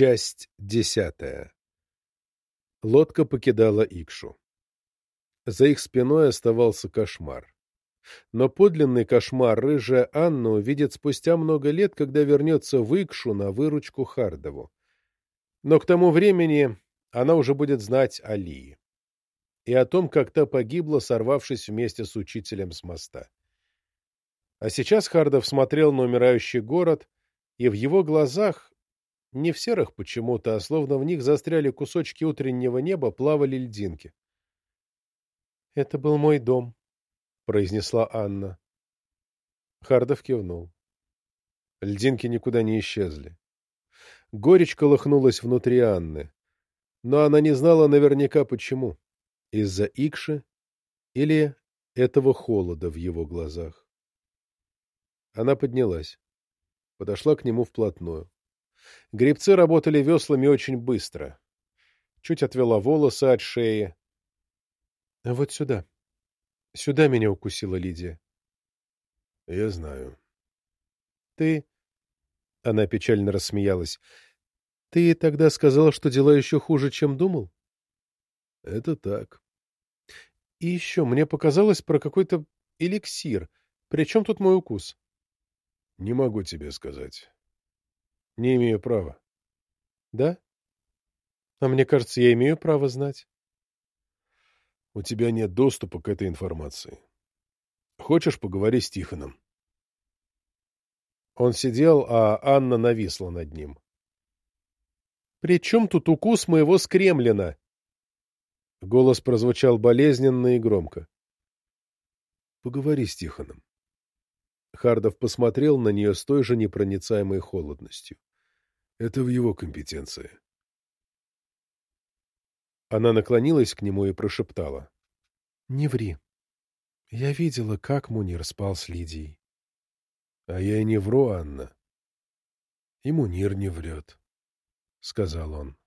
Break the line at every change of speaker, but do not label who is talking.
Часть десятая. Лодка покидала Икшу. За их спиной оставался кошмар. Но подлинный кошмар рыжая Анна увидит спустя много лет, когда вернется в Икшу на выручку Хардову. Но к тому времени она уже будет знать о Лии и о том, как та погибла, сорвавшись вместе с учителем с моста. А сейчас Хардов смотрел на умирающий город, и в его глазах, не в серых почему-то, а словно в них застряли кусочки утреннего неба, плавали льдинки. «Это был мой дом», — произнесла Анна. Хардов кивнул. Льдинки никуда не исчезли. Горечь колыхнулась внутри Анны, но она не знала наверняка почему. Из-за Икши или этого холода в его глазах. Она поднялась. Подошла к нему вплотную. Гребцы работали веслами очень быстро. Чуть отвела волосы от шеи. — Вот сюда. Сюда меня укусила Лидия. — Я знаю. — Ты... Она печально рассмеялась. — Ты тогда сказал, что дела еще хуже, чем думал? — Это так. — И еще мне показалось про какой-то эликсир. Причем тут мой укус? — Не могу тебе сказать. Не имею права. — Да? А мне кажется, я имею право знать. — У тебя нет доступа к этой информации. Хочешь, поговори с Тихоном? Он сидел, а Анна нависла над ним. — При чем тут укус моего скремлина? Голос прозвучал болезненно и громко. — Поговори с Тихоном. Хардов посмотрел на нее с той же непроницаемой холодностью. Это в его компетенции. Она наклонилась к нему и прошептала. — Не ври. Я видела, как Мунир спал с Лидией. — А я и не вру, Анна. И Мунир не врет, — сказал он.